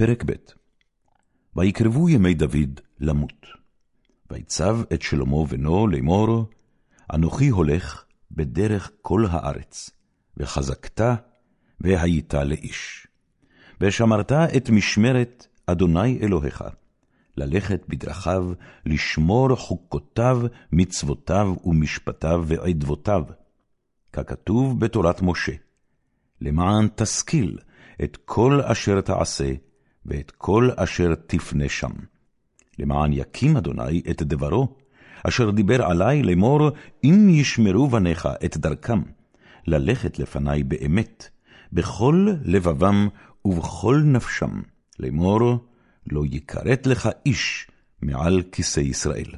פרק ב' ויקרבו ימי דוד למות. ויצב את שלמה בנו לאמור, אנוכי הולך בדרך כל הארץ, וחזקת והיית לאיש. ושמרת את משמרת אדוני אלוהיך, ללכת בדרכיו, לשמור חוקותיו, מצוותיו ומשפטיו ועדבותיו, ככתוב בתורת משה, למען תשכיל את כל אשר תעשה, ואת כל אשר תפנה שם. למען יקים אדוני את דברו, אשר דיבר עלי לאמור, אם ישמרו בניך את דרכם, ללכת לפני באמת, בכל לבבם ובכל נפשם, לאמור, לא יכרת לך איש מעל כיסא ישראל.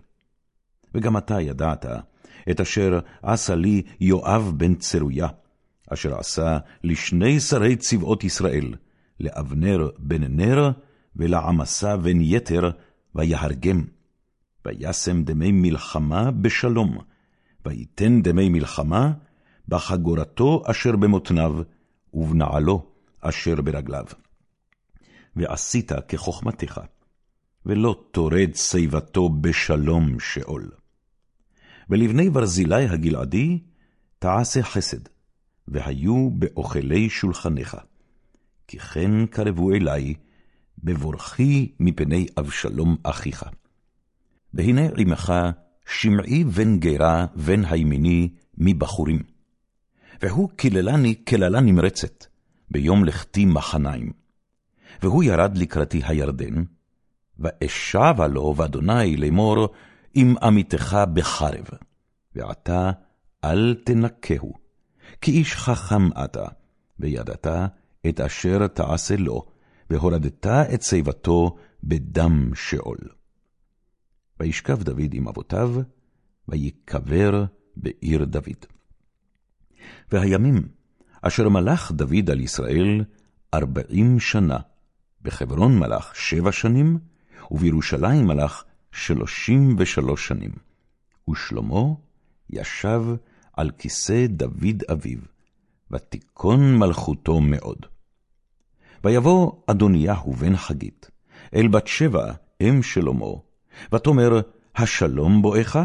וגם אתה ידעת את אשר עשה לי יואב בן צרויה, אשר עשה לשני שרי צבאות ישראל, לאבנר בן נר, ולעמסה בן יתר, ויהרגם. וישם דמי מלחמה בשלום, ויתן דמי מלחמה בחגורתו אשר במותניו, ובנעלו אשר ברגליו. ועשית כחוכמתך, ולא תורד שיבתו בשלום שאול. ולבני ברזילי הגלעדי תעשה חסד, והיו באוכלי שולחניך. כי כן קרבו אלי, בבורכי מפני אבשלום אחיך. והנה עמך שמעי בן גרה בן הימיני מבחורים. והוא קיללני קללה נמרצת, ביום לכתי מחניים. והוא ירד לקראתי הירדן, ואשבה לו ואדוני לאמור, אם עמיתך בחרב, ועתה אל תנקהו, כי איש חכם אתה, וידעת את אשר תעשה לו, והורדת את שיבתו בדם שאול. וישכב דוד עם אבותיו, ויקבר בעיר דוד. והימים אשר מלך דוד על ישראל ארבעים שנה, בחברון מלך שבע שנים, ובירושלים מלך שלושים ושלוש שנים. ושלמה ישב על כיסא דוד אביו, ותיכון מלכותו מאוד. ויבוא אדוניהו בן חגית, אל בת שבע אם שלמה, ותאמר, השלום בואך?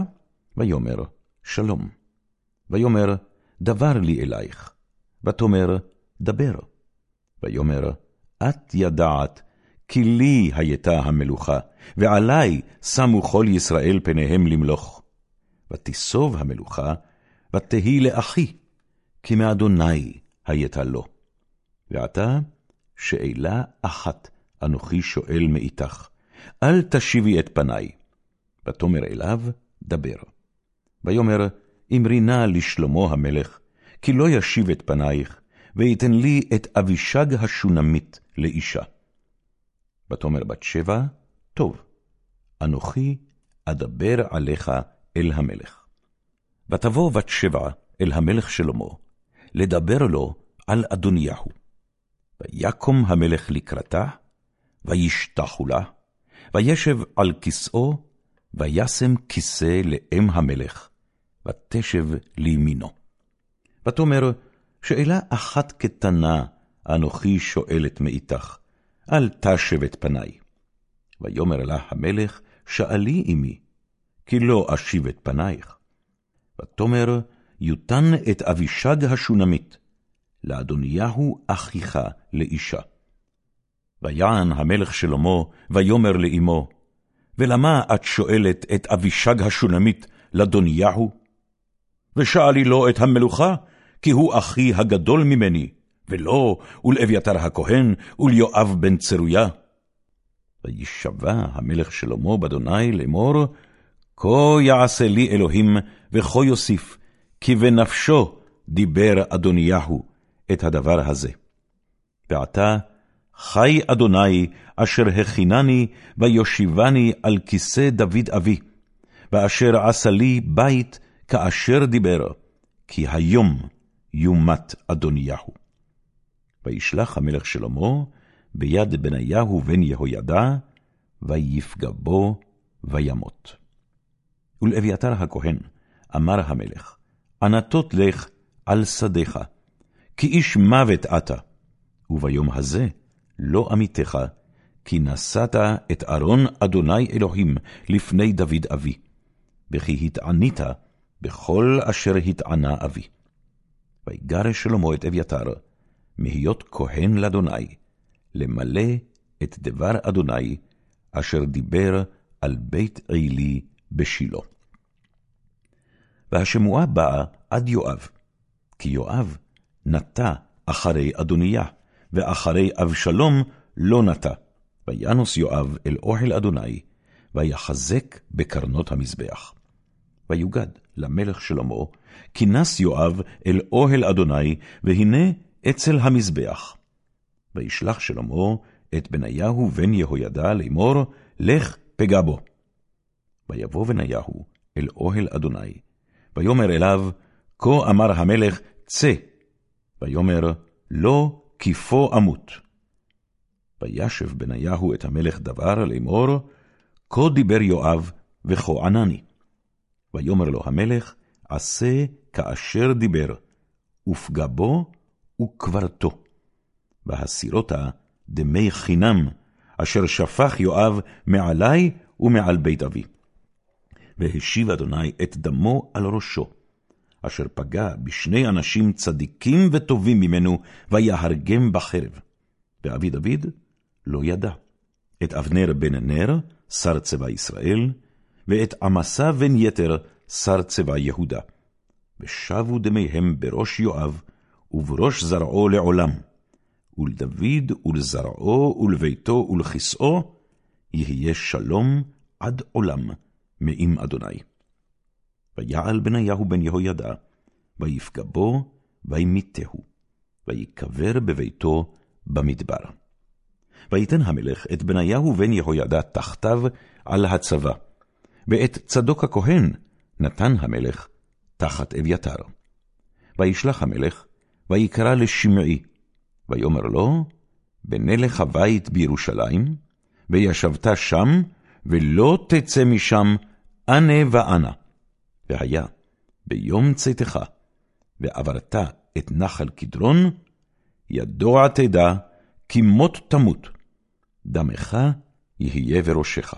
ויאמר, שלום. ויאמר, דבר לי אלייך. ותאמר, דבר. ויאמר, את ידעת, כי לי הייתה המלוכה, ועלי שמו כל ישראל פניהם למלוך. ותיסוב המלוכה, ותהי לאחי, כי מאדוני הייתה לו. ועתה, שאלה אחת אנוכי שואל מאיתך, אל תשיבי את פניי. ותאמר אליו, דבר. ויאמר, אמרי נא לשלמה המלך, כי לא ישיב את פנייך, ויתן לי את אבישג השונמית לאישה. ותאמר בת שבע, טוב, אנוכי אדבר עליך אל המלך. ותבוא בת שבע אל המלך שלמה, לדבר לו על אדוניהו. ויקום המלך לקראתה, וישתחו לה, וישב על כסאו, וישם כיסא לאם המלך, ותשב לימינו. ותאמר, שאלה אחת קטנה אנוכי שואלת מאיתך, אל תשב את פניי. ויאמר לה המלך, שאלי עמי, כי לא אשיב את פנייך. ותאמר, יותן את אבישג השונמית, לאדוניהו אחיך לאישה. ויען המלך שלמה, ויאמר לאמו, ולמה את שואלת את אבישג השונמית לאדוניהו? ושאלי לו את המלוכה, כי הוא אחי הגדול ממני, ולא ולאביתר הכהן וליואב בן צרויה. וישבע המלך שלמה באדוני לאמור, כה יעשה לי אלוהים, וכה יוסיף, כי בנפשו דיבר אדוניהו את הדבר הזה. ועתה, חי אדוני, אשר הכינני, ויושיבני על כיסא דוד אבי, ואשר עשה לי בית כאשר דיבר, כי היום יומת אדוניהו. וישלח המלך שלמה ביד בניהו בן יהוידע, ויפגע בו וימות. ולאביתר הכהן אמר המלך, ענתות לך על שדיך, כי איש מוות אתה, וביום הזה לא עמיתך, כי נשאת את ארון אדוני אלוהים לפני דוד אבי, וכי התענית בכל אשר התענה אבי. ויגרש שלמה את אביתר, מהיות כהן לאדוני, למלא את דבר אדוני, אשר דיבר על בית עלי בשילה. והשמועה באה עד יואב, כי יואב נטע אחרי אדוניה, ואחרי אבשלום לא נטע. וינוס יואב אל אוהל אדוני, ויחזק בקרנות המזבח. ויוגד למלך שלמה, כינס יואב אל אוהל אדוני, והנה אצל המזבח. וישלח שלמה את בניהו בן יהוידע לאמור, לך פגע בו. ויבוא בניהו אל אוהל אדוני, ויאמר אליו, כה אמר המלך, צא. ויאמר, לא כיפו אמות. וישב בניהו את המלך דבר לאמור, כה דיבר יואב, וכה ענני. ויאמר לו המלך, עשה כאשר דיבר, ופגע בו וקברתו. והסירותה דמי חינם, אשר שפך יואב מעלי ומעל בית אבי. והשיב אדוני את דמו על ראשו, אשר פגע בשני אנשים צדיקים וטובים ממנו, ויהרגם בחרב. ואבי דוד לא ידע. את אבנר בן נר, שר צבא ישראל, ואת עמסה בן יתר, שר צבא יהודה. ושבו דמיהם בראש יואב, ובראש זרעו לעולם. ולדוד ולזרעו ולביתו ולכסאו, יהיה שלום עד עולם מעם אדוני. ויעל בניהו בן יהוידע, ויפגע בו, וימיתהו, ויקבר בביתו במדבר. ויתן המלך את בניהו בן יהוידע תחתיו על הצבא, ואת צדוק הכהן נתן המלך תחת אביתר. וישלח המלך, ויקרא לשמעי, ויאמר לו, בנה לך בית בירושלים, וישבת שם, ולא תצא משם אנה ואנה. והיה ביום צאתך, ועברת את נחל קדרון, ידוע תדע, כי מות תמות, דמך יהיה בראשך.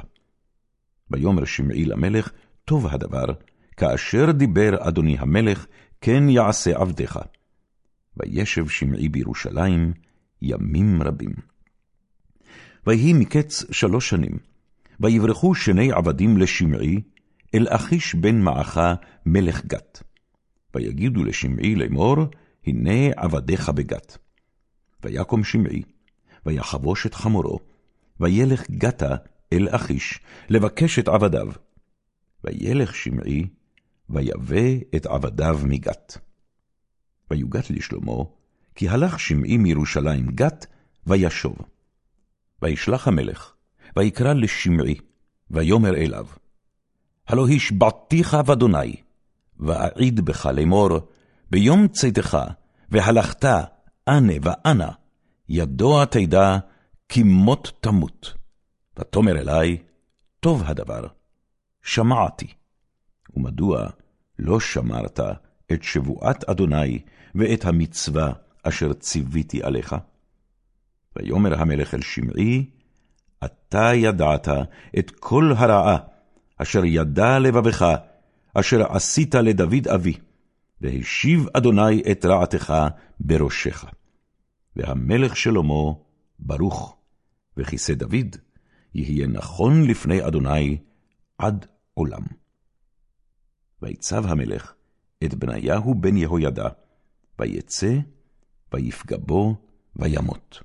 ויאמר שמעי למלך, טוב הדבר, כאשר דיבר אדוני המלך, כן יעשה עבדך. וישב שמעי בירושלים ימים רבים. ויהי מקץ שלוש שנים, ויברחו שני עבדים לשמעי, אל אחיש בן מעכה מלך גת. ויגידו לשמעי לאמור, הנה עבדיך בגת. ויקום שמעי, ויחבוש את חמורו, וילך גתה אל אחיש, לבקש את עבדיו. וילך שמעי, ויבא את עבדיו מגת. ויוגת לשלמה, כי הלך שמעי מירושלים גת, וישוב. וישלח המלך, ויקרא לשמעי, ויאמר אליו, הלא השבעתיך באדוני, ואעיד בך לאמור, ביום צאתך, והלכת אנה ואנה, ידוע תדע, כי מות תמות. ותאמר אלי, טוב הדבר, שמעתי. ומדוע לא שמרת את שבועת אדוני ואת המצווה אשר ציוויתי עליך? ויאמר המלך אל שמעי, אתה ידעת את כל הרעה אשר ידע לבבך, אשר עשית לדוד אבי, והשיב אדוני את רעתך בראשך. והמלך שלמה ברוך, וכיסא דוד יהיה נכון לפני אדוני עד עולם. ויצב המלך את בניהו בן יהוידע, ויצא, ויפגע בו, וימות.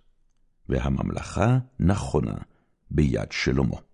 והממלכה נכונה ביד שלמה.